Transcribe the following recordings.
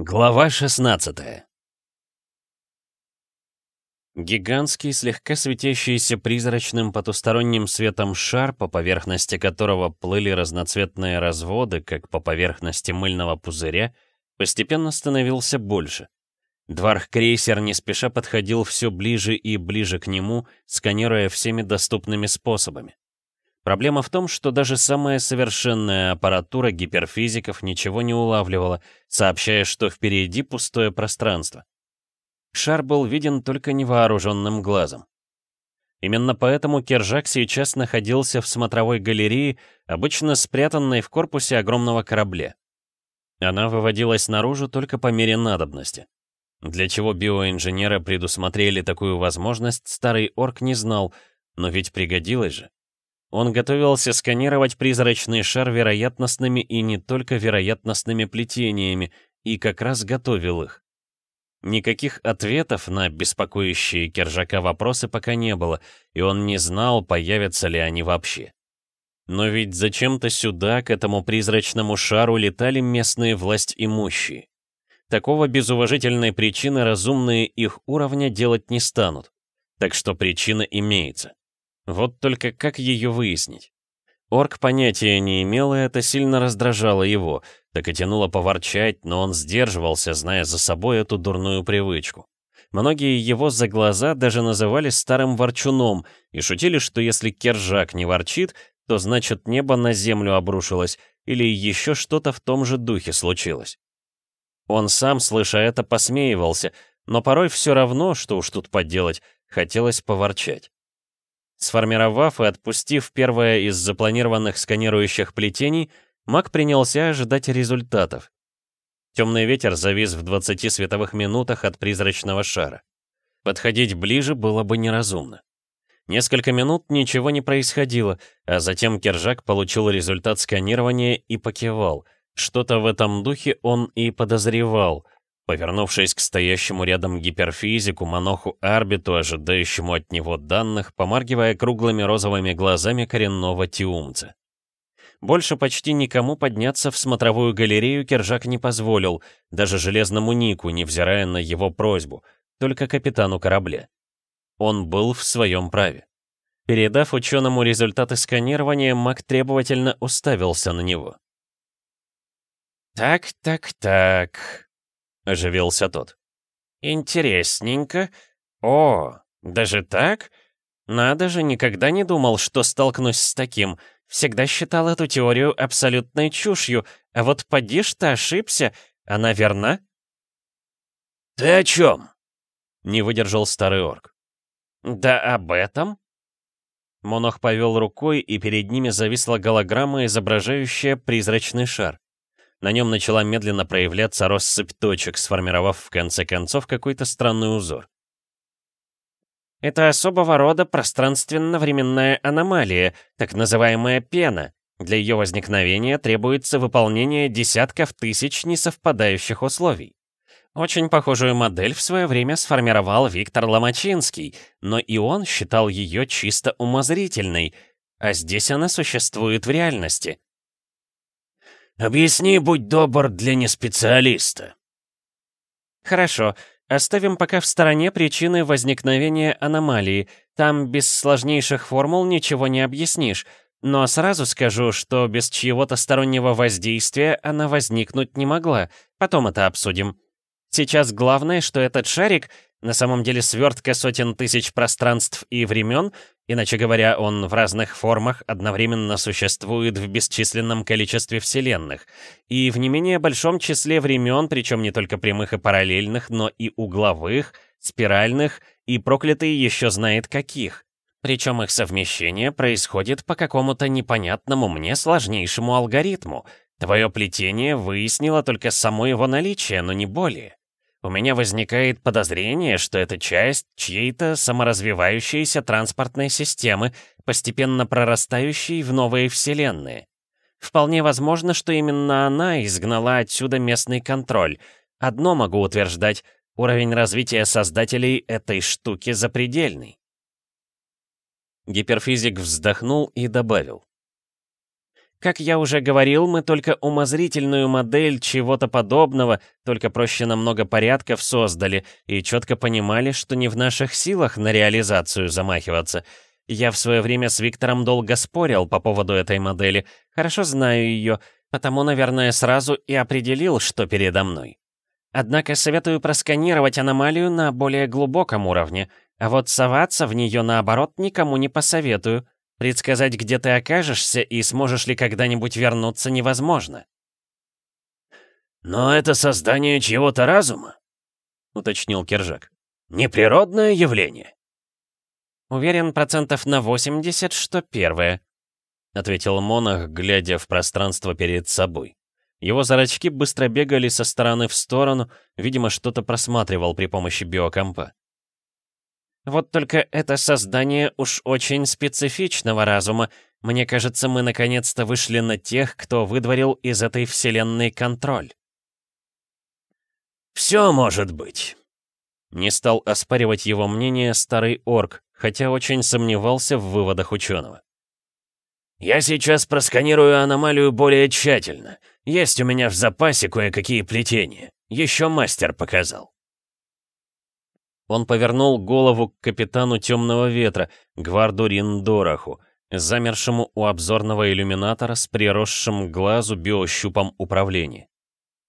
Глава 16 Гигантский, слегка светящийся призрачным потусторонним светом шар, по поверхности которого плыли разноцветные разводы, как по поверхности мыльного пузыря, постепенно становился больше. Дварх-крейсер не спеша подходил все ближе и ближе к нему, сканируя всеми доступными способами. Проблема в том, что даже самая совершенная аппаратура гиперфизиков ничего не улавливала, сообщая, что впереди пустое пространство. Шар был виден только невооруженным глазом. Именно поэтому Кержак сейчас находился в смотровой галерее, обычно спрятанной в корпусе огромного корабля. Она выводилась наружу только по мере надобности. Для чего биоинженеры предусмотрели такую возможность, старый орк не знал, но ведь пригодилось же. Он готовился сканировать призрачный шар вероятностными и не только вероятностными плетениями, и как раз готовил их. Никаких ответов на беспокоящие Кержака вопросы пока не было, и он не знал, появятся ли они вообще. Но ведь зачем-то сюда, к этому призрачному шару, летали местные власть имущие. Такого без уважительной причины разумные их уровня делать не станут. Так что причина имеется. Вот только как ее выяснить? Орк понятия не имел, и это сильно раздражало его, так и тянуло поворчать, но он сдерживался, зная за собой эту дурную привычку. Многие его за глаза даже называли старым ворчуном и шутили, что если Кержак не ворчит, то значит небо на землю обрушилось или еще что-то в том же духе случилось. Он сам, слыша это, посмеивался, но порой все равно, что уж тут поделать, хотелось поворчать. Сформировав и отпустив первое из запланированных сканирующих плетений, маг принялся ожидать результатов. Темный ветер завис в 20 световых минутах от призрачного шара. Подходить ближе было бы неразумно. Несколько минут ничего не происходило, а затем Кержак получил результат сканирования и покивал. Что-то в этом духе он и подозревал — Повернувшись к стоящему рядом гиперфизику, Моноху Арбиту, ожидающему от него данных, помаргивая круглыми розовыми глазами коренного тиумца. Больше почти никому подняться в смотровую галерею Кержак не позволил, даже железному Нику, невзирая на его просьбу, только капитану корабля. Он был в своем праве. Передав ученому результаты сканирования, маг требовательно уставился на него. «Так, так, так», оживился тот. «Интересненько. О, даже так? Надо же, никогда не думал, что столкнусь с таким. Всегда считал эту теорию абсолютной чушью, а вот поди ж ты ошибся, она верна?» «Ты о чем?» — не выдержал старый орк. «Да об этом?» Монох повел рукой, и перед ними зависла голограмма, изображающая призрачный шар. На нем начала медленно проявляться россыпь точек, сформировав в конце концов какой-то странный узор. Это особого рода пространственно-временная аномалия, так называемая пена. Для ее возникновения требуется выполнение десятков тысяч несовпадающих условий. Очень похожую модель в свое время сформировал Виктор Ломачинский, но и он считал ее чисто умозрительной, а здесь она существует в реальности. Объясни, будь добр, для неспециалиста. Хорошо. Оставим пока в стороне причины возникновения аномалии. Там без сложнейших формул ничего не объяснишь. Но сразу скажу, что без чьего-то стороннего воздействия она возникнуть не могла. Потом это обсудим. Сейчас главное, что этот шарик на самом деле свертка сотен тысяч пространств и времен, иначе говоря, он в разных формах одновременно существует в бесчисленном количестве вселенных, и в не менее большом числе времен, причем не только прямых и параллельных, но и угловых, спиральных и проклятые еще знает каких. Причем их совмещение происходит по какому-то непонятному мне сложнейшему алгоритму. Твое плетение выяснило только само его наличие, но не более. У меня возникает подозрение, что это часть чьей-то саморазвивающейся транспортной системы, постепенно прорастающей в новые вселенные. Вполне возможно, что именно она изгнала отсюда местный контроль. Одно могу утверждать, уровень развития создателей этой штуки запредельный. Гиперфизик вздохнул и добавил. Как я уже говорил, мы только умозрительную модель чего-то подобного, только проще намного порядков создали и четко понимали, что не в наших силах на реализацию замахиваться. Я в свое время с Виктором долго спорил по поводу этой модели, хорошо знаю ее, потому, наверное, сразу и определил, что передо мной. Однако советую просканировать аномалию на более глубоком уровне, а вот соваться в нее, наоборот, никому не посоветую. Предсказать, где ты окажешься и сможешь ли когда-нибудь вернуться, невозможно. «Но это создание чьего-то разума?» — уточнил Кержак. «Неприродное явление?» «Уверен процентов на 80, что первое», — ответил Монах, глядя в пространство перед собой. Его зрачки быстро бегали со стороны в сторону, видимо, что-то просматривал при помощи биокомпа. Вот только это создание уж очень специфичного разума. Мне кажется, мы наконец-то вышли на тех, кто выдворил из этой вселенной контроль. «Все может быть», — не стал оспаривать его мнение старый орк, хотя очень сомневался в выводах ученого. «Я сейчас просканирую аномалию более тщательно. Есть у меня в запасе кое-какие плетения. Еще мастер показал». Он повернул голову к капитану Темного Ветра, Гварду Риндораху, замершему у обзорного иллюминатора с приросшим к глазу биощупом управления.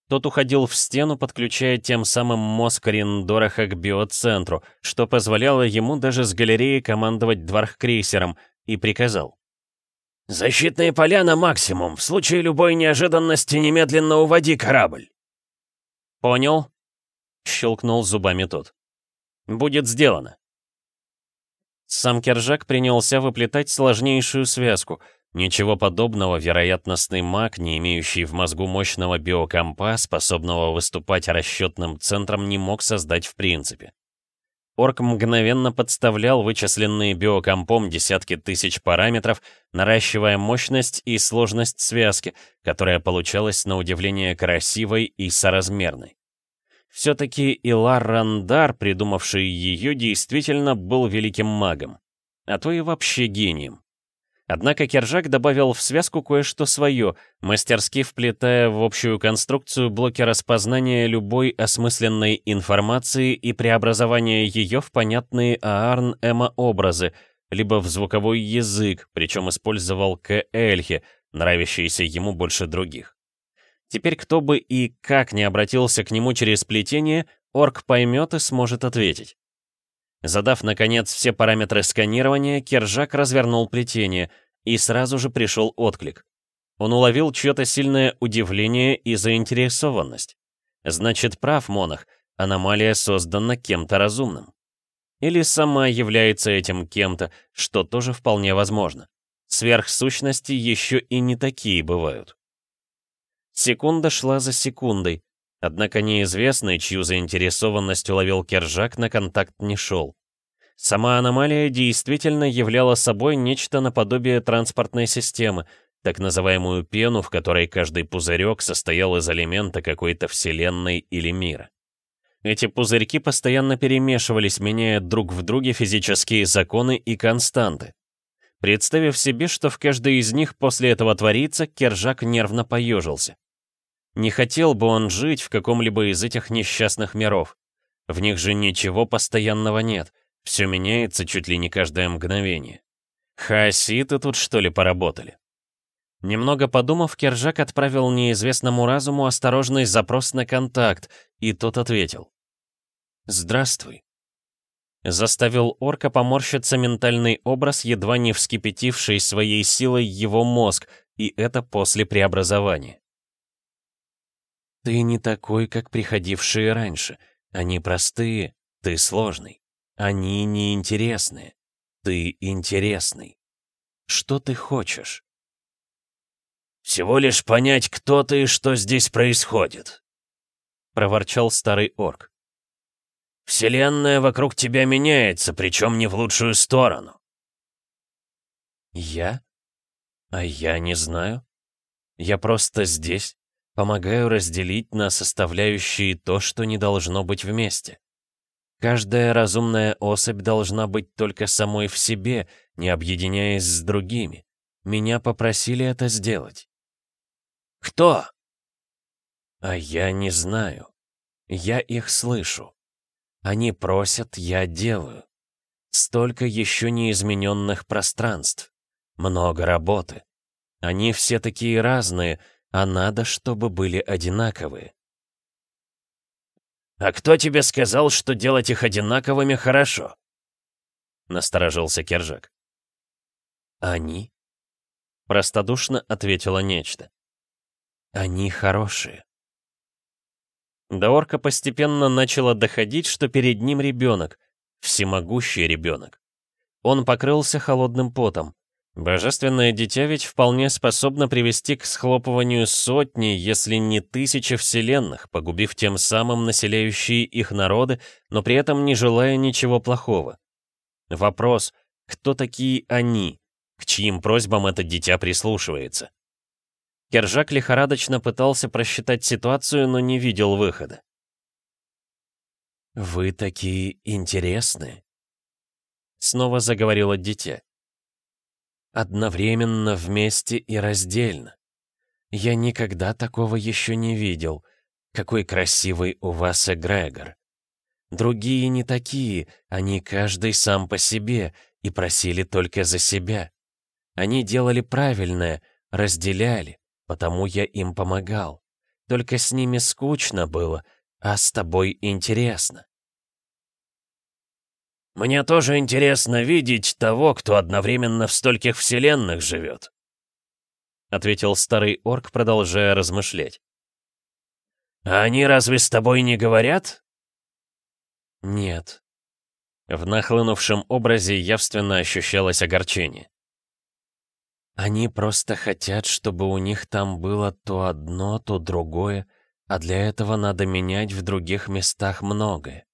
Тот уходил в стену, подключая тем самым мозг Риндораха к биоцентру, что позволяло ему даже с галереи командовать дворхкрейсером, и приказал. «Защитные поля на максимум. В случае любой неожиданности немедленно уводи корабль». «Понял», — щелкнул зубами тот. Будет сделано. Сам Кержак принялся выплетать сложнейшую связку. Ничего подобного вероятностный маг, не имеющий в мозгу мощного биокомпа, способного выступать расчетным центром, не мог создать в принципе. Орк мгновенно подставлял вычисленные биокомпом десятки тысяч параметров, наращивая мощность и сложность связки, которая получалась на удивление красивой и соразмерной. Все-таки Илар Рандар, придумавший ее, действительно был великим магом. А то и вообще гением. Однако Кержак добавил в связку кое-что свое, мастерски вплетая в общую конструкцию блоки распознания любой осмысленной информации и преобразования ее в понятные Аарн-Эма-образы, либо в звуковой язык, причем использовал К-Эльхи, нравящийся ему больше других. Теперь кто бы и как не обратился к нему через плетение, орк поймет и сможет ответить. Задав, наконец, все параметры сканирования, Кержак развернул плетение, и сразу же пришел отклик. Он уловил чье-то сильное удивление и заинтересованность. Значит, прав Монах, аномалия создана кем-то разумным. Или сама является этим кем-то, что тоже вполне возможно. Сверхсущности еще и не такие бывают. Секунда шла за секундой, однако неизвестный, чью заинтересованность уловил Кержак, на контакт не шел. Сама аномалия действительно являла собой нечто наподобие транспортной системы, так называемую пену, в которой каждый пузырек состоял из элемента какой-то вселенной или мира. Эти пузырьки постоянно перемешивались, меняя друг в друге физические законы и константы. Представив себе, что в каждой из них после этого творится, Кержак нервно поежился. Не хотел бы он жить в каком-либо из этих несчастных миров. В них же ничего постоянного нет. Все меняется чуть ли не каждое мгновение. Хаоситы тут что ли поработали? Немного подумав, Кержак отправил неизвестному разуму осторожный запрос на контакт, и тот ответил. «Здравствуй». Заставил орка поморщиться ментальный образ, едва не вскипятивший своей силой его мозг, и это после преобразования. Ты не такой, как приходившие раньше. Они простые, ты сложный. Они неинтересные. Ты интересный. Что ты хочешь? «Всего лишь понять, кто ты и что здесь происходит», — проворчал старый орк. «Вселенная вокруг тебя меняется, причем не в лучшую сторону». «Я? А я не знаю. Я просто здесь, Помогаю разделить на составляющие то, что не должно быть вместе. Каждая разумная особь должна быть только самой в себе, не объединяясь с другими. Меня попросили это сделать. Кто? А я не знаю. Я их слышу. Они просят, я делаю. Столько еще неизмененных пространств. Много работы. Они все такие разные, а надо, чтобы были одинаковые. «А кто тебе сказал, что делать их одинаковыми хорошо?» Насторожился Кержак. «Они?» Простодушно ответила нечто. «Они хорошие». До орка постепенно начало доходить, что перед ним ребенок, всемогущий ребенок. Он покрылся холодным потом. Божественное дитя ведь вполне способно привести к схлопыванию сотни, если не тысячи вселенных, погубив тем самым населяющие их народы, но при этом не желая ничего плохого. Вопрос, кто такие они, к чьим просьбам это дитя прислушивается? Кержак лихорадочно пытался просчитать ситуацию, но не видел выхода. «Вы такие интересные», — снова заговорило дитя. Одновременно, вместе и раздельно. Я никогда такого еще не видел. Какой красивый у вас эгрегор. Другие не такие, они каждый сам по себе и просили только за себя. Они делали правильное, разделяли, потому я им помогал. Только с ними скучно было, а с тобой интересно. Мне тоже интересно видеть того, кто одновременно в стольких вселенных живет», — ответил старый орк, продолжая размышлять. «А они разве с тобой не говорят?» «Нет». В нахлынувшем образе явственно ощущалось огорчение. Они просто хотят, чтобы у них там было то одно, то другое, а для этого надо менять в других местах многое.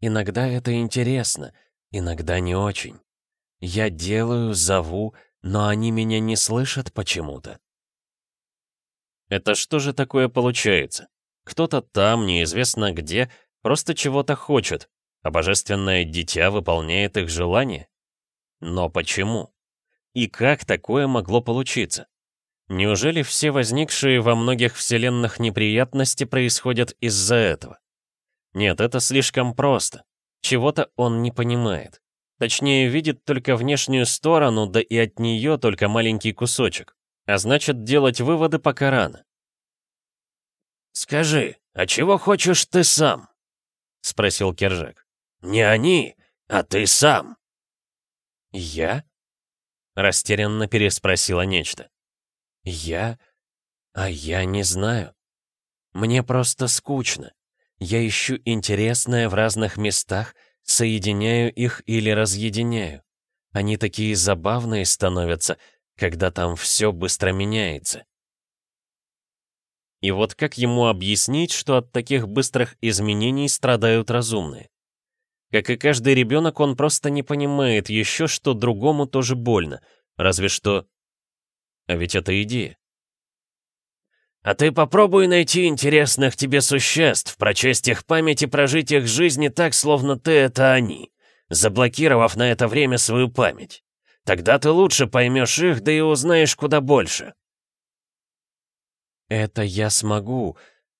Иногда это интересно, иногда не очень. Я делаю, зову, но они меня не слышат почему-то. Это что же такое получается? Кто-то там, неизвестно где, просто чего-то хочет, а божественное дитя выполняет их желание? Но почему? И как такое могло получиться? Неужели все возникшие во многих вселенных неприятности происходят из-за этого? Нет, это слишком просто. Чего-то он не понимает. Точнее, видит только внешнюю сторону, да и от нее только маленький кусочек. А значит, делать выводы пока рано. «Скажи, а чего хочешь ты сам?» — спросил Кержак. «Не они, а ты сам». «Я?» — растерянно переспросила нечто. «Я? А я не знаю. Мне просто скучно. Я ищу интересное в разных местах, соединяю их или разъединяю. Они такие забавные становятся, когда там все быстро меняется. И вот как ему объяснить, что от таких быстрых изменений страдают разумные? Как и каждый ребенок, он просто не понимает еще, что другому тоже больно, разве что... А ведь это идея. А ты попробуй найти интересных тебе существ, прочесть их память и прожить их жизни так, словно ты — это они, заблокировав на это время свою память. Тогда ты лучше поймешь их, да и узнаешь куда больше. Это я смогу,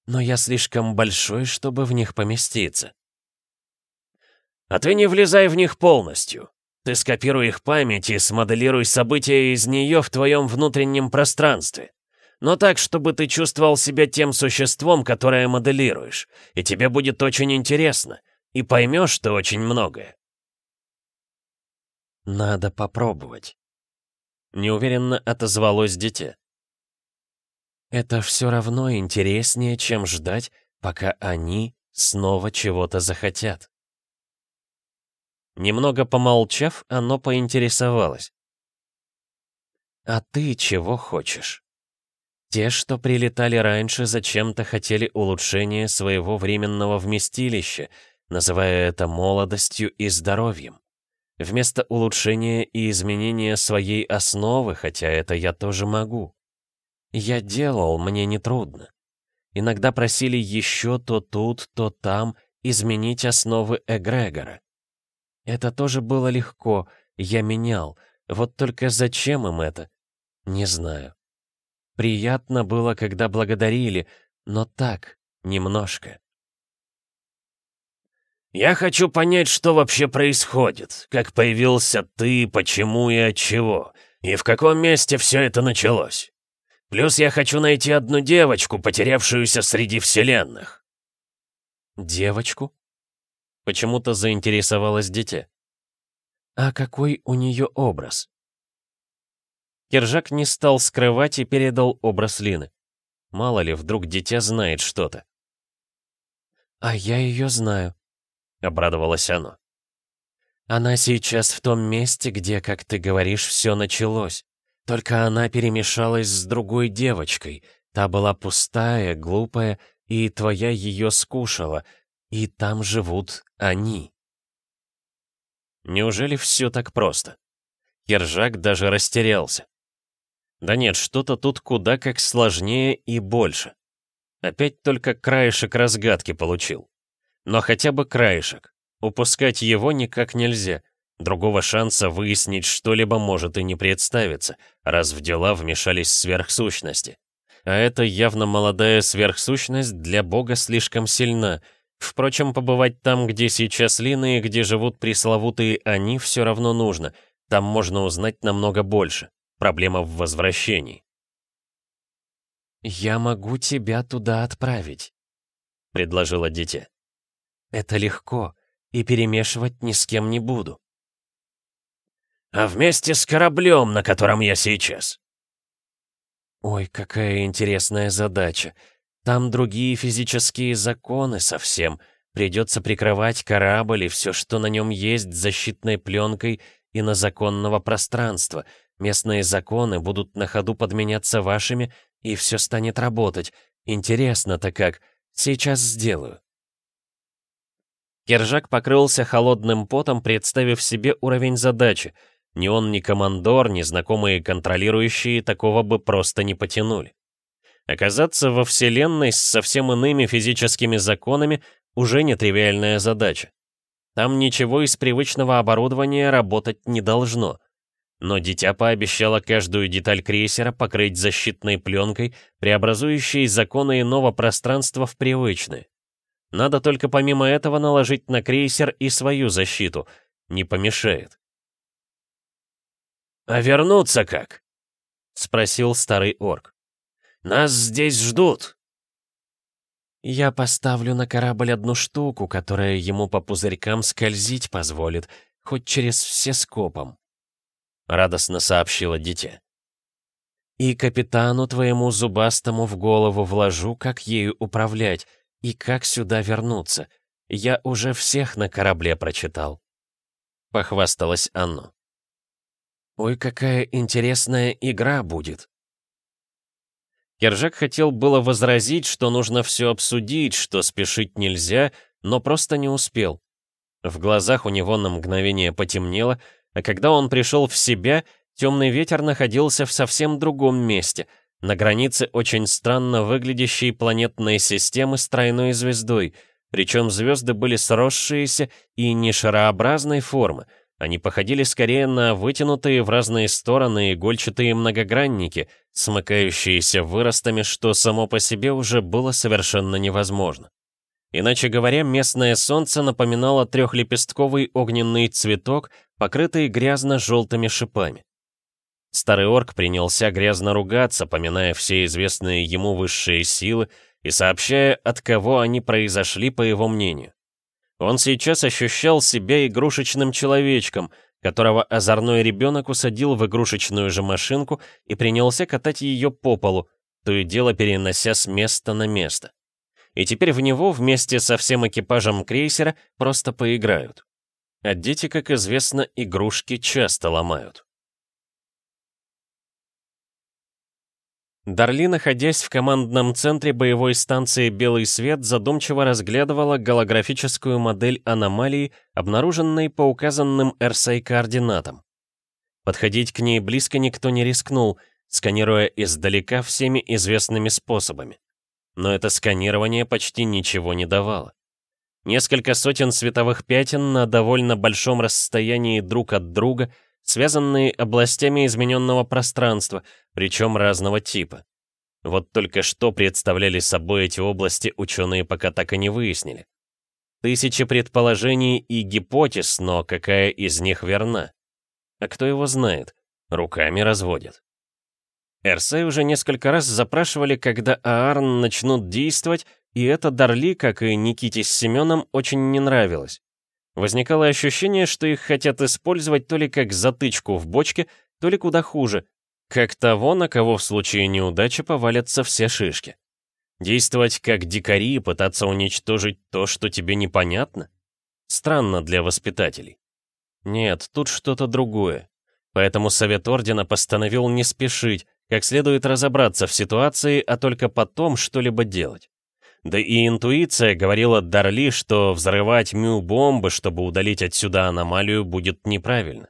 но я слишком большой, чтобы в них поместиться. А ты не влезай в них полностью. Ты скопируй их память и смоделируй события из нее в твоем внутреннем пространстве но так, чтобы ты чувствовал себя тем существом, которое моделируешь, и тебе будет очень интересно, и поймешь ты очень многое. «Надо попробовать», — неуверенно отозвалось дитя. «Это все равно интереснее, чем ждать, пока они снова чего-то захотят». Немного помолчав, оно поинтересовалось. «А ты чего хочешь?» Те, что прилетали раньше, зачем-то хотели улучшения своего временного вместилища, называя это молодостью и здоровьем. Вместо улучшения и изменения своей основы, хотя это я тоже могу. Я делал, мне нетрудно. Иногда просили еще то тут, то там изменить основы эгрегора. Это тоже было легко, я менял. Вот только зачем им это? Не знаю. Приятно было, когда благодарили, но так, немножко. «Я хочу понять, что вообще происходит, как появился ты, почему и от чего, и в каком месте все это началось. Плюс я хочу найти одну девочку, потерявшуюся среди вселенных». «Девочку?» Почему-то заинтересовалось дитя. «А какой у нее образ?» Киржак не стал скрывать и передал образ Лины. Мало ли, вдруг дитя знает что-то. «А я ее знаю», — обрадовалось оно. «Она сейчас в том месте, где, как ты говоришь, все началось. Только она перемешалась с другой девочкой. Та была пустая, глупая, и твоя ее скушала. И там живут они». Неужели все так просто? Киржак даже растерялся. Да нет, что-то тут куда как сложнее и больше. Опять только краешек разгадки получил. Но хотя бы краешек. Упускать его никак нельзя. Другого шанса выяснить что-либо может и не представиться, раз в дела вмешались сверхсущности. А это явно молодая сверхсущность для бога слишком сильна. Впрочем, побывать там, где сейчас Лина и где живут пресловутые «они», все равно нужно. Там можно узнать намного больше. Проблема в возвращении. «Я могу тебя туда отправить», — предложила дитя. Это легко, и перемешивать ни с кем не буду. А вместе с кораблем, на котором я сейчас. Ой, какая интересная задача. Там другие физические законы совсем. Придется прикрывать корабль и все, что на нем есть, защитной пленкой и на законного пространства. Местные законы будут на ходу подменяться вашими, и все станет работать. Интересно-то как. Сейчас сделаю. Кержак покрылся холодным потом, представив себе уровень задачи. Ни он, ни командор, ни знакомые контролирующие такого бы просто не потянули. Оказаться во Вселенной с совсем иными физическими законами уже нетривиальная задача. Там ничего из привычного оборудования работать не должно. Но дитя пообещало каждую деталь крейсера покрыть защитной пленкой, преобразующей законы иного пространства в привычные. Надо только помимо этого наложить на крейсер и свою защиту. Не помешает. «А вернуться как?» — спросил старый орк. «Нас здесь ждут». «Я поставлю на корабль одну штуку, которая ему по пузырькам скользить позволит, хоть через все скопом», — радостно сообщила дитя. «И капитану твоему зубастому в голову вложу, как ею управлять, и как сюда вернуться? Я уже всех на корабле прочитал. Похвасталась Анну. Ой, какая интересная игра будет. Кержак хотел было возразить, что нужно все обсудить, что спешить нельзя, но просто не успел. В глазах у него на мгновение потемнело, а когда он пришел в себя, темный ветер находился в совсем другом месте — на границе очень странно выглядящей планетной системы с тройной звездой, причем звезды были сросшиеся и не шарообразной формы, они походили скорее на вытянутые в разные стороны игольчатые многогранники, смыкающиеся выростами, что само по себе уже было совершенно невозможно. Иначе говоря, местное солнце напоминало трехлепестковый огненный цветок, покрытый грязно-желтыми шипами. Старый орк принялся грязно ругаться, поминая все известные ему высшие силы и сообщая, от кого они произошли, по его мнению. Он сейчас ощущал себя игрушечным человечком, которого озорной ребенок усадил в игрушечную же машинку и принялся катать ее по полу, то и дело перенося с места на место. И теперь в него вместе со всем экипажем крейсера просто поиграют. А дети, как известно, игрушки часто ломают. Дарли, находясь в командном центре боевой станции «Белый свет», задумчиво разглядывала голографическую модель аномалии, обнаруженной по указанным РСА координатам. Подходить к ней близко никто не рискнул, сканируя издалека всеми известными способами. Но это сканирование почти ничего не давало. Несколько сотен световых пятен на довольно большом расстоянии друг от друга, связанные областями измененного пространства, причем разного типа. Вот только что представляли собой эти области ученые пока так и не выяснили. Тысячи предположений и гипотез, но какая из них верна? А кто его знает? Руками разводят. Эрсей уже несколько раз запрашивали, когда Аарн начнут действовать, и это Дарли, как и Никите с Семеном, очень не нравилось. Возникало ощущение, что их хотят использовать то ли как затычку в бочке, то ли куда хуже, как того, на кого в случае неудачи повалятся все шишки. Действовать как дикари и пытаться уничтожить то, что тебе непонятно? Странно для воспитателей. Нет, тут что-то другое. Поэтому Совет Ордена постановил не спешить, как следует разобраться в ситуации, а только потом что-либо делать. Да и интуиция говорила Дарли, что взрывать мю-бомбы, чтобы удалить отсюда аномалию, будет неправильно.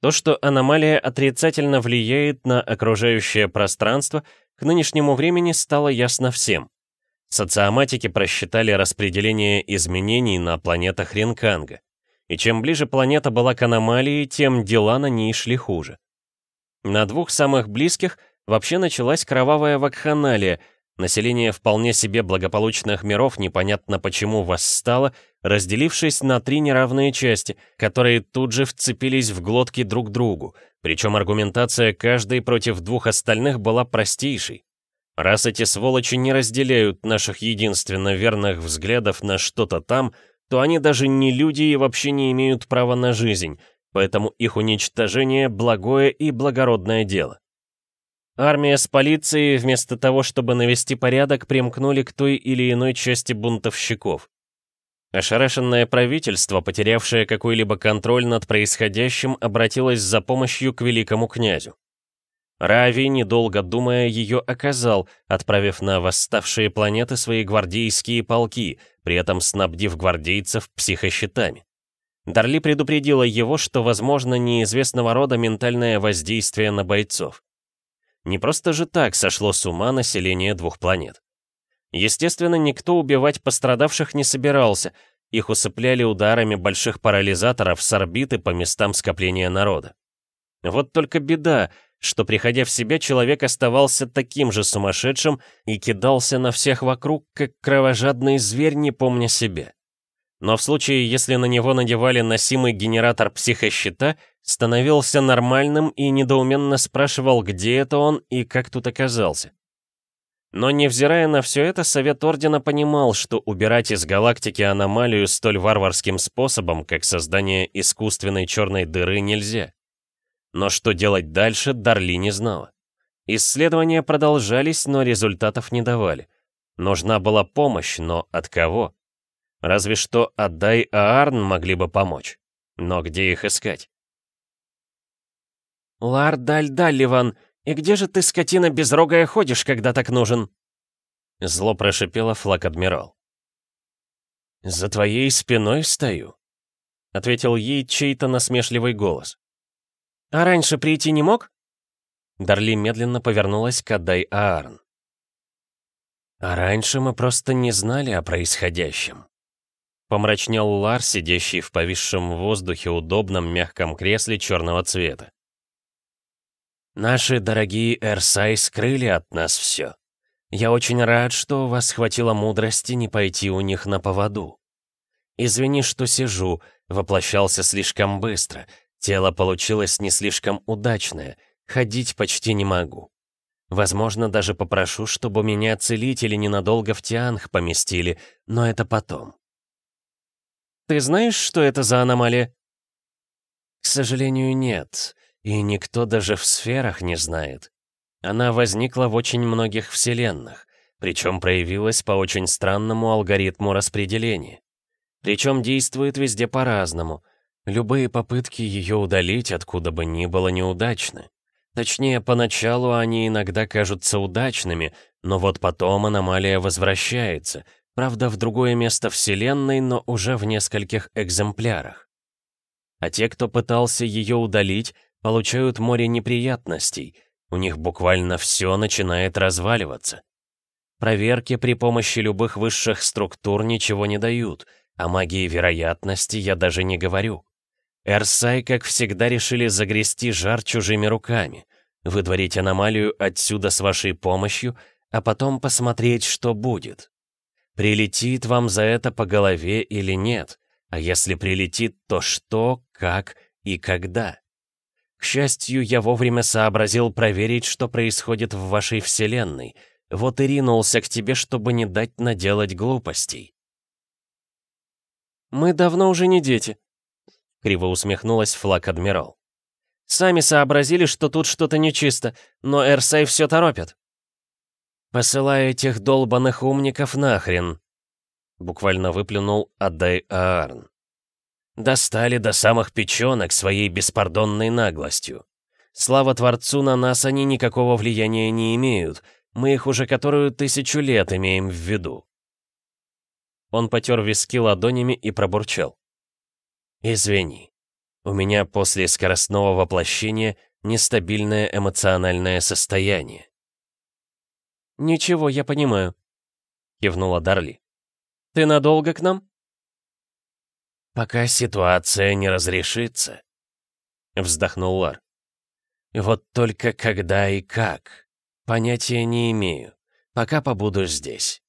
То, что аномалия отрицательно влияет на окружающее пространство, к нынешнему времени стало ясно всем. Социоматики просчитали распределение изменений на планетах Ренканга. И чем ближе планета была к аномалии, тем дела на ней шли хуже. На двух самых близких вообще началась кровавая вакханалия. Население вполне себе благополучных миров непонятно почему восстало, разделившись на три неравные части, которые тут же вцепились в глотки друг другу, причем аргументация каждой против двух остальных была простейшей. Раз эти сволочи не разделяют наших единственно верных взглядов на что-то там, то они даже не люди и вообще не имеют права на жизнь, поэтому их уничтожение – благое и благородное дело. Армия с полицией, вместо того, чтобы навести порядок, примкнули к той или иной части бунтовщиков. Ошарашенное правительство, потерявшее какой-либо контроль над происходящим, обратилось за помощью к великому князю. Рави, недолго думая, ее оказал, отправив на восставшие планеты свои гвардейские полки, при этом снабдив гвардейцев психощитами. Дарли предупредила его, что возможно неизвестного рода ментальное воздействие на бойцов. Не просто же так сошло с ума население двух планет. Естественно, никто убивать пострадавших не собирался, их усыпляли ударами больших парализаторов с орбиты по местам скопления народа. Вот только беда, что, приходя в себя, человек оставался таким же сумасшедшим и кидался на всех вокруг, как кровожадный зверь, не помня себя. Но в случае, если на него надевали носимый генератор психощита, становился нормальным и недоуменно спрашивал, где это он и как тут оказался. Но невзирая на все это, Совет Ордена понимал, что убирать из галактики аномалию столь варварским способом, как создание искусственной черной дыры, нельзя. Но что делать дальше, Дарли не знала. Исследования продолжались, но результатов не давали. Нужна была помощь, но от кого? Разве что Отдай и Аарн могли бы помочь. Но где их искать? «Лар Даль Далливан, и где же ты, скотина безрогая, ходишь, когда так нужен?» Зло прошипела флаг-адмирал. «За твоей спиной стою», — ответил ей чей-то насмешливый голос. «А раньше прийти не мог?» Дарли медленно повернулась к Адай Аарн. «А раньше мы просто не знали о происходящем». Помрачнел Лар, сидящий в повисшем воздухе удобном мягком кресле черного цвета. «Наши дорогие Эрсай скрыли от нас все. Я очень рад, что у вас хватило мудрости не пойти у них на поводу. Извини, что сижу, воплощался слишком быстро, Тело получилось не слишком удачное, ходить почти не могу. Возможно, даже попрошу, чтобы меня целители ненадолго в Тианг поместили, но это потом. Ты знаешь, что это за аномалия? К сожалению, нет. И никто даже в сферах не знает. Она возникла в очень многих вселенных, причем проявилась по очень странному алгоритму распределения. Причем действует везде по-разному — Любые попытки ее удалить откуда бы ни было неудачны. Точнее, поначалу они иногда кажутся удачными, но вот потом аномалия возвращается, правда, в другое место Вселенной, но уже в нескольких экземплярах. А те, кто пытался ее удалить, получают море неприятностей, у них буквально все начинает разваливаться. Проверки при помощи любых высших структур ничего не дают, о магии вероятности я даже не говорю. Эрсай, как всегда, решили загрести жар чужими руками, выдворить аномалию отсюда с вашей помощью, а потом посмотреть, что будет. Прилетит вам за это по голове или нет, а если прилетит, то что, как и когда. К счастью, я вовремя сообразил проверить, что происходит в вашей вселенной. Вот и ринулся к тебе, чтобы не дать наделать глупостей. «Мы давно уже не дети», — криво усмехнулась флаг-адмирал. «Сами сообразили, что тут что-то нечисто, но Эрсай все торопят». «Посылай этих долбанных умников нахрен», — буквально выплюнул Адай Аарн. Достали до самых печенок своей беспардонной наглостью. Слава Творцу, на нас они никакого влияния не имеют. Мы их уже которую тысячу лет имеем в виду. Он потер виски ладонями и пробурчал. «Извини, у меня после скоростного воплощения нестабильное эмоциональное состояние». «Ничего, я понимаю», — кивнула Дарли. «Ты надолго к нам?» «Пока ситуация не разрешится», — вздохнул Лар. «Вот только когда и как, понятия не имею. Пока побуду здесь».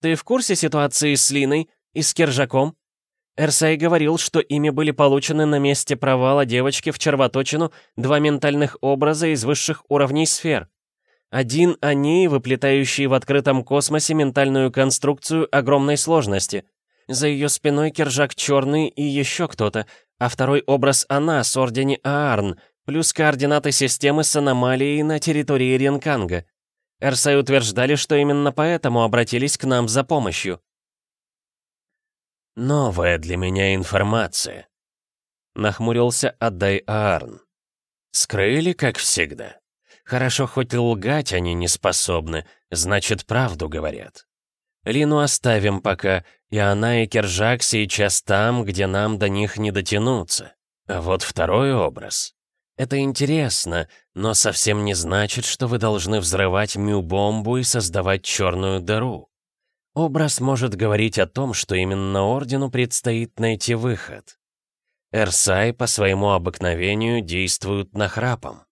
«Ты в курсе ситуации с Линой и с Кержаком?» Эрсай говорил, что ими были получены на месте провала девочки в червоточину два ментальных образа из высших уровней сфер. Один о ней, выплетающий в открытом космосе ментальную конструкцию огромной сложности — за ее спиной Кержак Черный и еще кто-то, а второй образ она с Ордени Аарн, плюс координаты системы с аномалией на территории Ренканга. Эрсай утверждали, что именно поэтому обратились к нам за помощью. «Новая для меня информация», — нахмурился Аддай Аарн. «Скрыли, как всегда. Хорошо, хоть лгать они не способны, значит, правду говорят. Лину оставим пока, и она и Кержак сейчас там, где нам до них не дотянуться. А вот второй образ. Это интересно, но совсем не значит, что вы должны взрывать мю-бомбу и создавать черную дыру. Образ может говорить о том, что именно Ордену предстоит найти выход. Эрсай по своему обыкновению действуют нахрапом.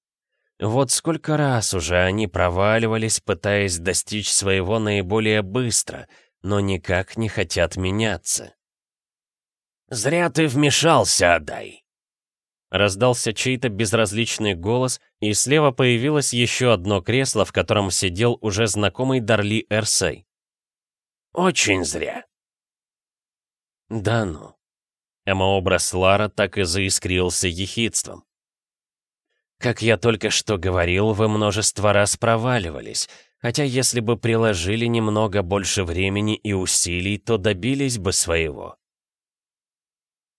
Вот сколько раз уже они проваливались, пытаясь достичь своего наиболее быстро — но никак не хотят меняться. «Зря ты вмешался, Адай!» Раздался чей-то безразличный голос, и слева появилось еще одно кресло, в котором сидел уже знакомый Дарли Эрсей. «Очень зря!» «Да ну!» Эмообраз Лара так и заискрился ехидством. «Как я только что говорил, вы множество раз проваливались, Хотя если бы приложили немного больше времени и усилий, то добились бы своего.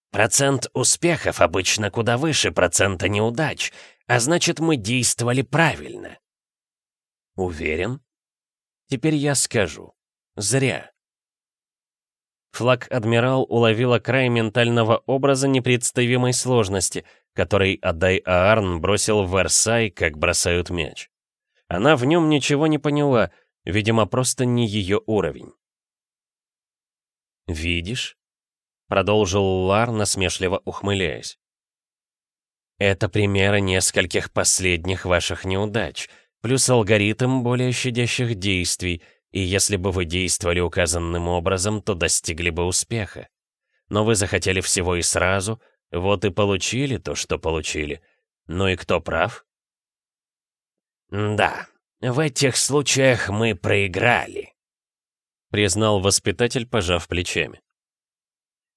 Процент успехов обычно куда выше процента неудач, а значит, мы действовали правильно. Уверен? Теперь я скажу. Зря. Флаг-адмирал уловила край ментального образа непредставимой сложности, который Адай Аарн бросил в Версай, как бросают мяч. Она в нем ничего не поняла, видимо, просто не ее уровень. «Видишь?» — продолжил Лар, насмешливо ухмыляясь. «Это примеры нескольких последних ваших неудач, плюс алгоритм более щадящих действий, и если бы вы действовали указанным образом, то достигли бы успеха. Но вы захотели всего и сразу, вот и получили то, что получили. Ну и кто прав? «Да, в этих случаях мы проиграли», — признал воспитатель, пожав плечами.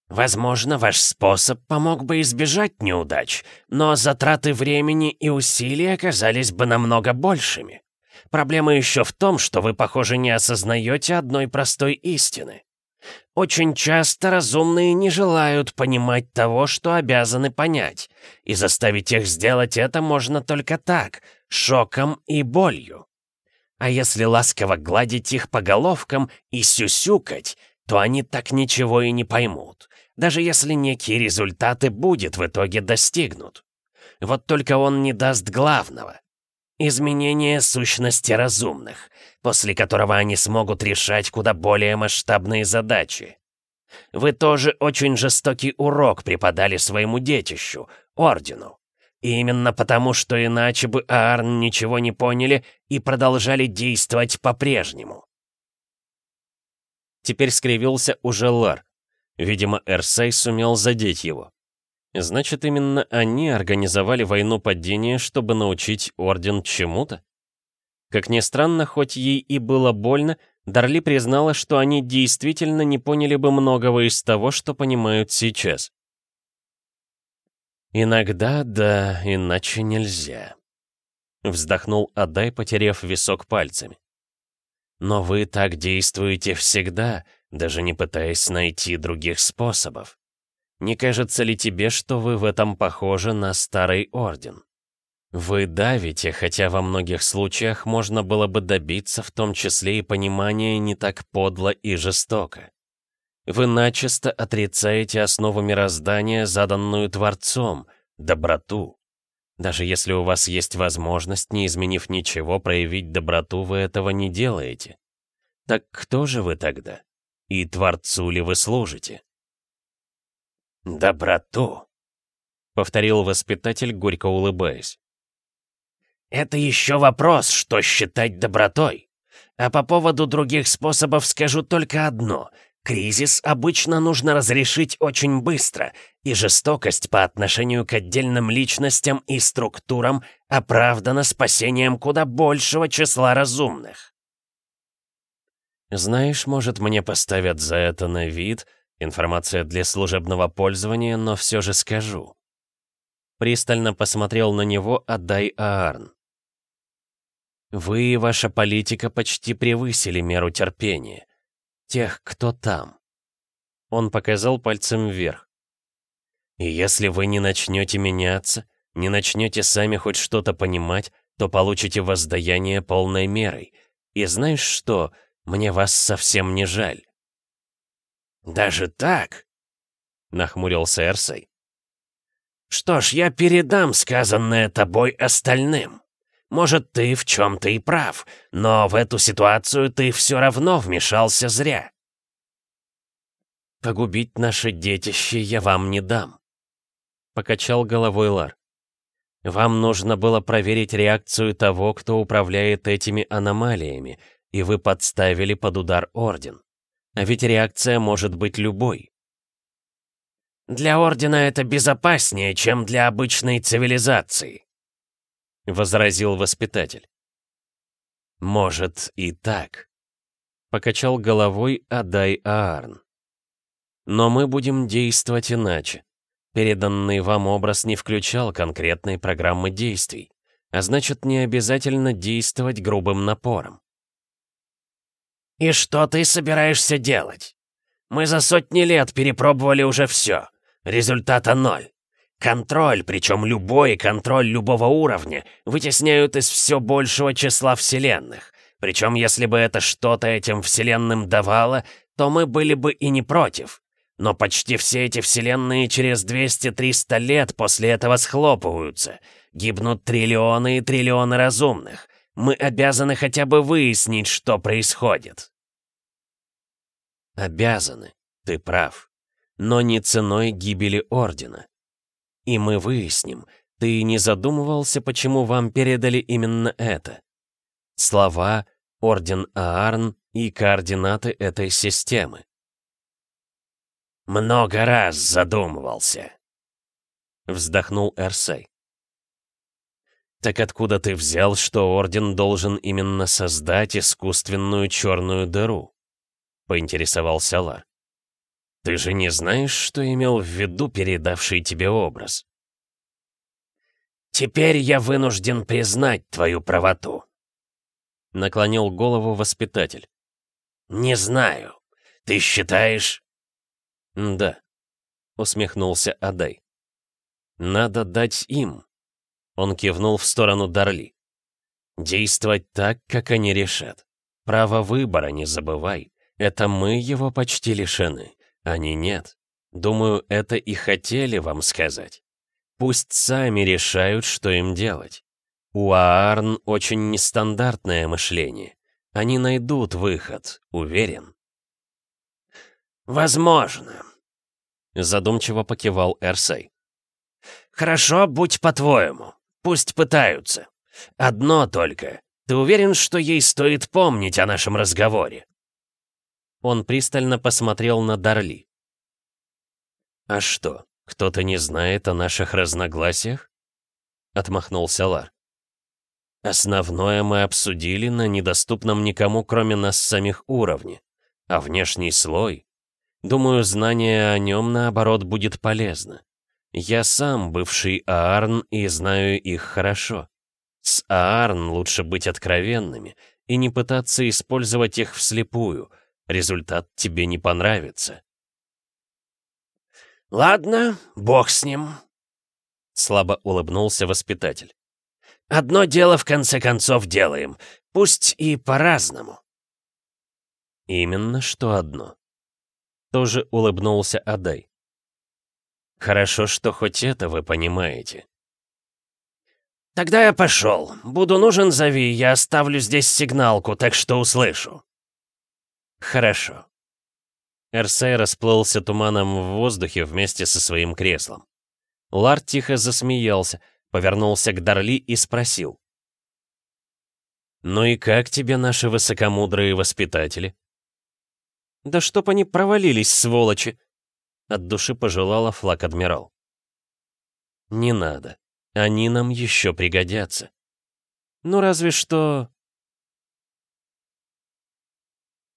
«Возможно, ваш способ помог бы избежать неудач, но затраты времени и усилий оказались бы намного большими. Проблема еще в том, что вы, похоже, не осознаете одной простой истины. Очень часто разумные не желают понимать того, что обязаны понять, и заставить их сделать это можно только так, шоком и болью. А если ласково гладить их по головкам и сюсюкать, то они так ничего и не поймут, даже если некие результаты будет в итоге достигнут. Вот только он не даст главного — изменение сущности разумных, после которого они смогут решать куда более масштабные задачи. Вы тоже очень жестокий урок преподали своему детищу, Ордену. И именно потому, что иначе бы Аарн ничего не поняли и продолжали действовать по-прежнему. Теперь скривился уже Лар. Видимо, Эрсей сумел задеть его. Значит, именно они организовали войну падения, чтобы научить Орден чему-то? Как ни странно, хоть ей и было больно, Дарли признала, что они действительно не поняли бы многого из того, что понимают сейчас. «Иногда да, иначе нельзя», — вздохнул Адай, потеряв висок пальцами. «Но вы так действуете всегда, даже не пытаясь найти других способов. Не кажется ли тебе, что вы в этом похожи на Старый Орден?» Вы давите, хотя во многих случаях можно было бы добиться в том числе и понимания не так подло и жестоко. Вы начисто отрицаете основу мироздания, заданную Творцом, доброту. Даже если у вас есть возможность, не изменив ничего, проявить доброту, вы этого не делаете. Так кто же вы тогда? И Творцу ли вы служите? «Доброту», — повторил воспитатель, горько улыбаясь. Это еще вопрос, что считать добротой. А по поводу других способов скажу только одно. Кризис обычно нужно разрешить очень быстро, и жестокость по отношению к отдельным личностям и структурам оправдана спасением куда большего числа разумных. Знаешь, может, мне поставят за это на вид, информация для служебного пользования, но все же скажу. Пристально посмотрел на него Адай Аарн. Вы и ваша политика почти превысили меру терпения. Тех, кто там. Он показал пальцем вверх. И если вы не начнете меняться, не начнете сами хоть что-то понимать, то получите воздаяние полной мерой. И знаешь что, мне вас совсем не жаль. «Даже так?» — нахмурился Эрсей. «Что ж, я передам сказанное тобой остальным». Может, ты в чем-то и прав, но в эту ситуацию ты все равно вмешался зря. «Погубить наше детище я вам не дам», — покачал головой Лар. «Вам нужно было проверить реакцию того, кто управляет этими аномалиями, и вы подставили под удар Орден. А ведь реакция может быть любой». «Для Ордена это безопаснее, чем для обычной цивилизации», — возразил воспитатель. «Может, и так», — покачал головой Адай Аарн. «Но мы будем действовать иначе. Переданный вам образ не включал конкретной программы действий, а значит, не обязательно действовать грубым напором». «И что ты собираешься делать? Мы за сотни лет перепробовали уже все. Результата ноль. Контроль, причем любой контроль любого уровня, вытесняют из все большего числа вселенных. Причем, если бы это что-то этим вселенным давало, то мы были бы и не против. Но почти все эти вселенные через 200-300 лет после этого схлопываются. Гибнут триллионы и триллионы разумных. Мы обязаны хотя бы выяснить, что происходит. Обязаны, ты прав. Но не ценой гибели Ордена. И мы выясним, ты не задумывался, почему вам передали именно это? Слова, Орден Аарн и координаты этой системы. «Много раз задумывался», — вздохнул Эрсей. «Так откуда ты взял, что Орден должен именно создать искусственную черную дыру?» — поинтересовался Лар. Ты же не знаешь, что имел в виду передавший тебе образ? Теперь я вынужден признать твою правоту. Наклонил голову воспитатель. Не знаю. Ты считаешь... Да, усмехнулся Адай. Надо дать им. Он кивнул в сторону Дарли. Действовать так, как они решат. Право выбора не забывай. Это мы его почти лишены. Они нет. Думаю, это и хотели вам сказать. Пусть сами решают, что им делать. У Аарн очень нестандартное мышление. Они найдут выход, уверен. «Возможно», — задумчиво покивал Эрсей. «Хорошо, будь по-твоему. Пусть пытаются. Одно только. Ты уверен, что ей стоит помнить о нашем разговоре?» Он пристально посмотрел на Дарли. «А что, кто-то не знает о наших разногласиях?» — отмахнулся Лар. «Основное мы обсудили на недоступном никому, кроме нас самих уровне. А внешний слой? Думаю, знание о нем, наоборот, будет полезно. Я сам бывший Аарн и знаю их хорошо. С Аарн лучше быть откровенными и не пытаться использовать их вслепую. Результат тебе не понравится. «Ладно, бог с ним», — слабо улыбнулся воспитатель. «Одно дело в конце концов делаем, пусть и по-разному». «Именно что одно». Тоже улыбнулся Адай. «Хорошо, что хоть это вы понимаете». «Тогда я пошел. Буду нужен, зови, я оставлю здесь сигналку, так что услышу». «Хорошо». Эрсей расплылся туманом в воздухе вместе со своим креслом. Лар тихо засмеялся, повернулся к Дарли и спросил. «Ну и как тебе наши высокомудрые воспитатели?» «Да чтоб они провалились, сволочи!» От души пожелала флаг-адмирал. «Не надо. Они нам еще пригодятся». «Ну разве что...»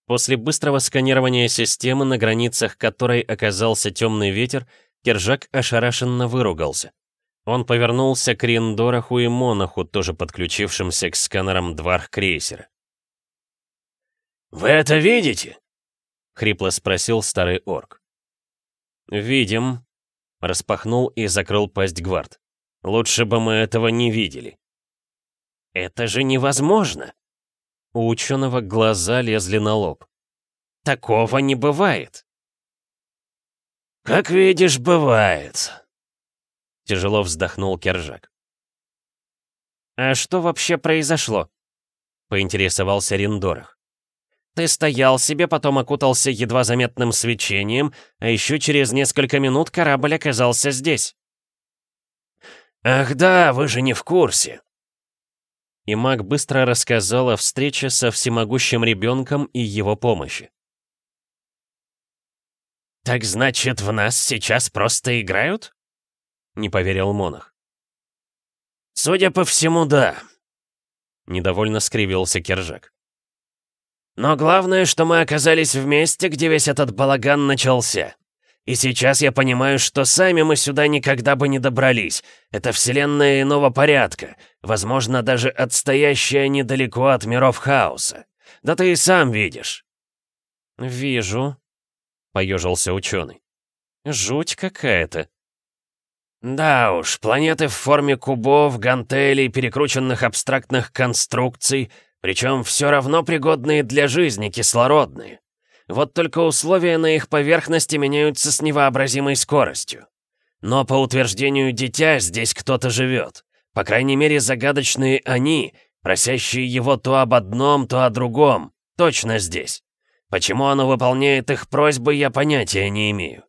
После быстрого сканирования системы, на границах которой оказался темный ветер, Кержак ошарашенно выругался. Он повернулся к Риндораху и Монаху, тоже подключившимся к сканерам дварх крейсера. «Вы это видите?» — хрипло спросил старый орк. «Видим», — распахнул и закрыл пасть гвард. «Лучше бы мы этого не видели». «Это же невозможно!» У ученого глаза лезли на лоб. «Такого не бывает!» «Как видишь, бывает!» Тяжело вздохнул Кержак. «А что вообще произошло?» Поинтересовался Риндорах. Ты стоял себе, потом окутался едва заметным свечением, а еще через несколько минут корабль оказался здесь. «Ах да, вы же не в курсе!» И маг быстро рассказал о встрече со всемогущим ребенком и его помощи. «Так значит, в нас сейчас просто играют?» — не поверил Монах. «Судя по всему, да», — недовольно скривился Кержак. Но главное, что мы оказались в месте, где весь этот балаган начался. И сейчас я понимаю, что сами мы сюда никогда бы не добрались. Это вселенная иного порядка, возможно, даже отстоящая недалеко от миров хаоса. Да ты и сам видишь. «Вижу», — поежился ученый. «Жуть какая-то». Да уж, планеты в форме кубов, гантелей, перекрученных абстрактных конструкций — причем все равно пригодные для жизни, кислородные. Вот только условия на их поверхности меняются с невообразимой скоростью. Но по утверждению дитя здесь кто-то живет. По крайней мере, загадочные они, просящие его то об одном, то о другом, точно здесь. Почему оно выполняет их просьбы, я понятия не имею.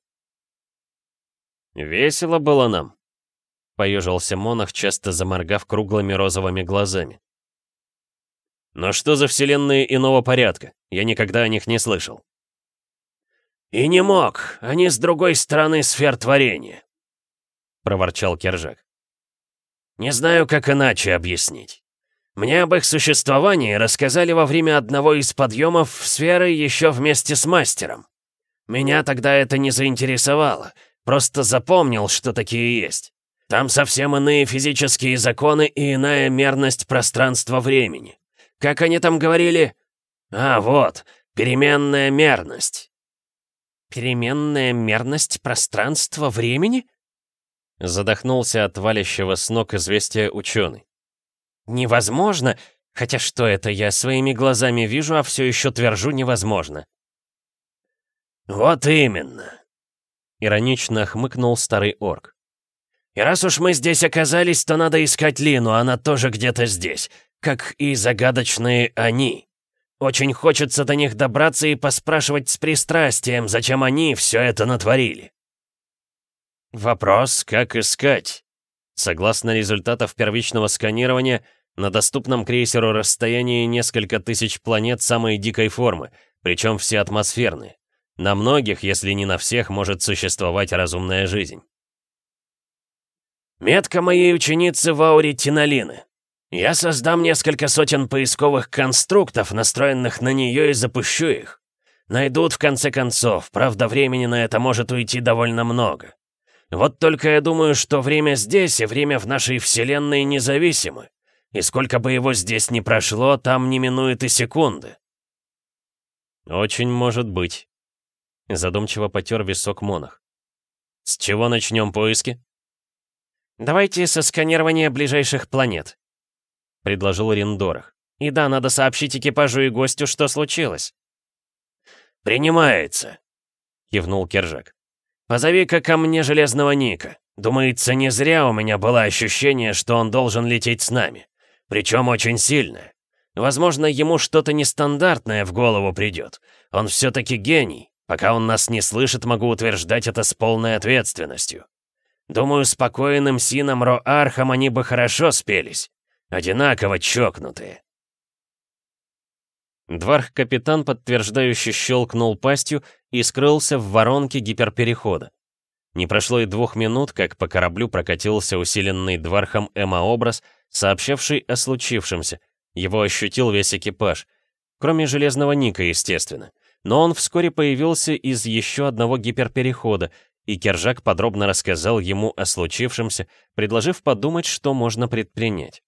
«Весело было нам», — поежился монах, часто заморгав круглыми розовыми глазами. Но что за вселенные иного порядка? Я никогда о них не слышал. «И не мог, они с другой стороны сфер творения», — проворчал Кержак. «Не знаю, как иначе объяснить. Мне об их существовании рассказали во время одного из подъемов в сферы еще вместе с мастером. Меня тогда это не заинтересовало, просто запомнил, что такие есть. Там совсем иные физические законы и иная мерность пространства-времени. Как они там говорили? А, вот, переменная мерность. Переменная мерность пространства времени? Задохнулся от валящего с ног известия ученый. Невозможно, хотя что это я своими глазами вижу, а все еще твержу невозможно. Вот именно. Иронично хмыкнул старый орк. И раз уж мы здесь оказались, то надо искать Лину, она тоже где-то здесь как и загадочные они. Очень хочется до них добраться и поспрашивать с пристрастием, зачем они все это натворили. Вопрос, как искать? Согласно результатам первичного сканирования, на доступном крейсеру расстоянии несколько тысяч планет самой дикой формы, причем все атмосферные. На многих, если не на всех, может существовать разумная жизнь. Метка моей ученицы в ауре Тиналины. Я создам несколько сотен поисковых конструктов, настроенных на нее, и запущу их. Найдут в конце концов, правда, времени на это может уйти довольно много. Вот только я думаю, что время здесь и время в нашей Вселенной независимы. И сколько бы его здесь ни прошло, там не минует и секунды. Очень может быть. Задумчиво потер висок Монах. С чего начнем поиски? Давайте со сканирования ближайших планет. — предложил Риндорах. «И да, надо сообщить экипажу и гостю, что случилось». «Принимается», — кивнул Кержак. «Позови-ка ко мне Железного Ника. Думается, не зря у меня было ощущение, что он должен лететь с нами. Причем очень сильное. Возможно, ему что-то нестандартное в голову придет. Он все-таки гений. Пока он нас не слышит, могу утверждать это с полной ответственностью. Думаю, спокойным сином Роархам они бы хорошо спелись. Одинаково чокнутые. Дварх-капитан подтверждающе щелкнул пастью и скрылся в воронке гиперперехода. Не прошло и двух минут, как по кораблю прокатился усиленный Двархом Эма-образ, сообщавший о случившемся. Его ощутил весь экипаж. Кроме Железного Ника, естественно. Но он вскоре появился из еще одного гиперперехода, и Кержак подробно рассказал ему о случившемся, предложив подумать, что можно предпринять.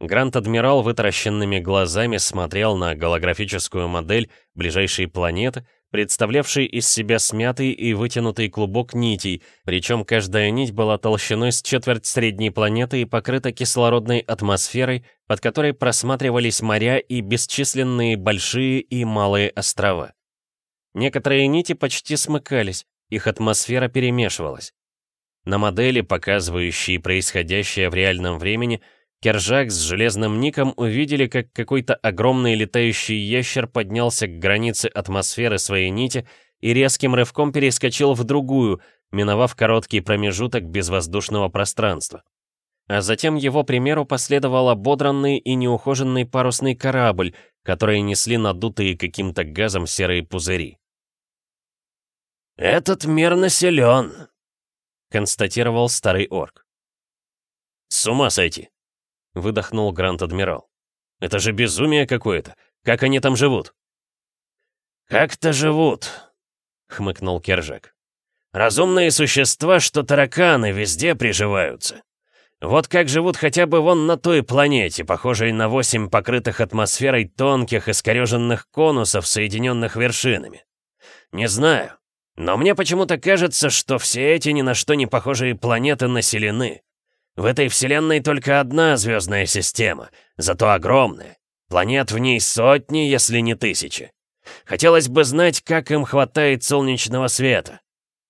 Грант-адмирал вытаращенными глазами смотрел на голографическую модель ближайшей планеты, представлявшей из себя смятый и вытянутый клубок нитей, причем каждая нить была толщиной с четверть средней планеты и покрыта кислородной атмосферой, под которой просматривались моря и бесчисленные большие и малые острова. Некоторые нити почти смыкались, их атмосфера перемешивалась. На модели, показывающей происходящее в реальном времени, Кержак с железным ником увидели, как какой-то огромный летающий ящер поднялся к границе атмосферы своей нити и резким рывком перескочил в другую, миновав короткий промежуток безвоздушного пространства. А затем его примеру последовал ободранный и неухоженный парусный корабль, который несли надутые каким-то газом серые пузыри. «Этот мир населен», — констатировал старый орк. «С ума сойти!» — выдохнул Грант-адмирал. «Это же безумие какое-то! Как они там живут?» «Как-то живут», — хмыкнул Кержак. «Разумные существа, что тараканы, везде приживаются. Вот как живут хотя бы вон на той планете, похожей на восемь покрытых атмосферой тонких искореженных конусов, соединенных вершинами. Не знаю, но мне почему-то кажется, что все эти ни на что не похожие планеты населены. В этой вселенной только одна звездная система, зато огромная. Планет в ней сотни, если не тысячи. Хотелось бы знать, как им хватает солнечного света.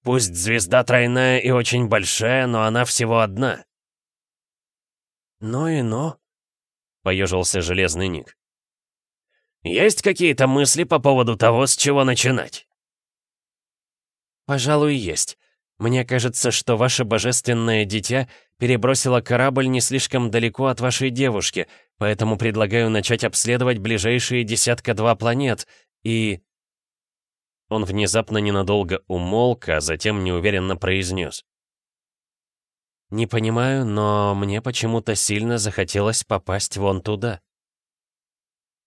Пусть звезда тройная и очень большая, но она всего одна. «Ну и ну», — поежился Железный Ник. «Есть какие-то мысли по поводу того, с чего начинать?» «Пожалуй, есть. Мне кажется, что ваше божественное дитя перебросило корабль не слишком далеко от вашей девушки, поэтому предлагаю начать обследовать ближайшие десятка-два планет и...» Он внезапно ненадолго умолк, а затем неуверенно произнес. «Не понимаю, но мне почему-то сильно захотелось попасть вон туда».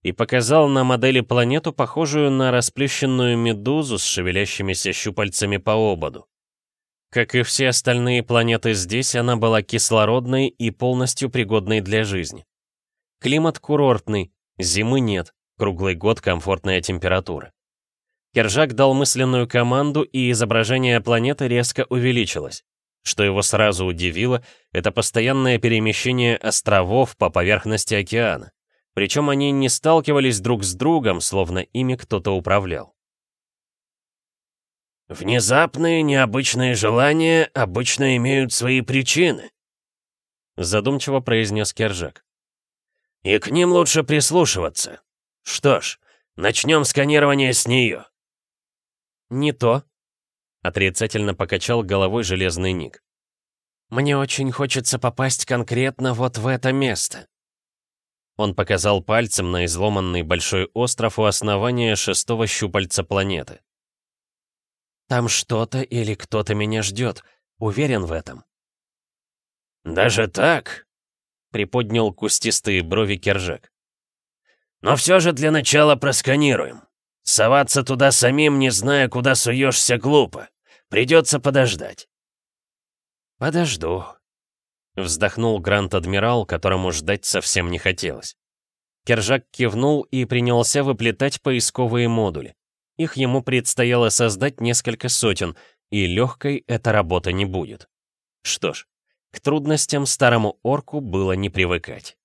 И показал на модели планету, похожую на расплющенную медузу с шевелящимися щупальцами по ободу. Как и все остальные планеты здесь, она была кислородной и полностью пригодной для жизни. Климат курортный, зимы нет, круглый год комфортная температура. Кержак дал мысленную команду, и изображение планеты резко увеличилось. Что его сразу удивило, это постоянное перемещение островов по поверхности океана. Причем они не сталкивались друг с другом, словно ими кто-то управлял. «Внезапные необычные желания обычно имеют свои причины», — задумчиво произнес Кержак. «И к ним лучше прислушиваться. Что ж, начнем сканирование с нее. Не то. Отрицательно покачал головой железный Ник. Мне очень хочется попасть конкретно вот в это место. Он показал пальцем на изломанный большой остров у основания шестого щупальца планеты. Там что-то или кто-то меня ждет. Уверен в этом. «Даже так?» — приподнял кустистые брови Кержек. «Но все же для начала просканируем. Соваться туда самим, не зная, куда суешься, глупо. Придется подождать». «Подожду», — вздохнул Грант-адмирал, которому ждать совсем не хотелось. Кержак кивнул и принялся выплетать поисковые модули. Их ему предстояло создать несколько сотен, и легкой эта работа не будет. Что ж, к трудностям старому орку было не привыкать.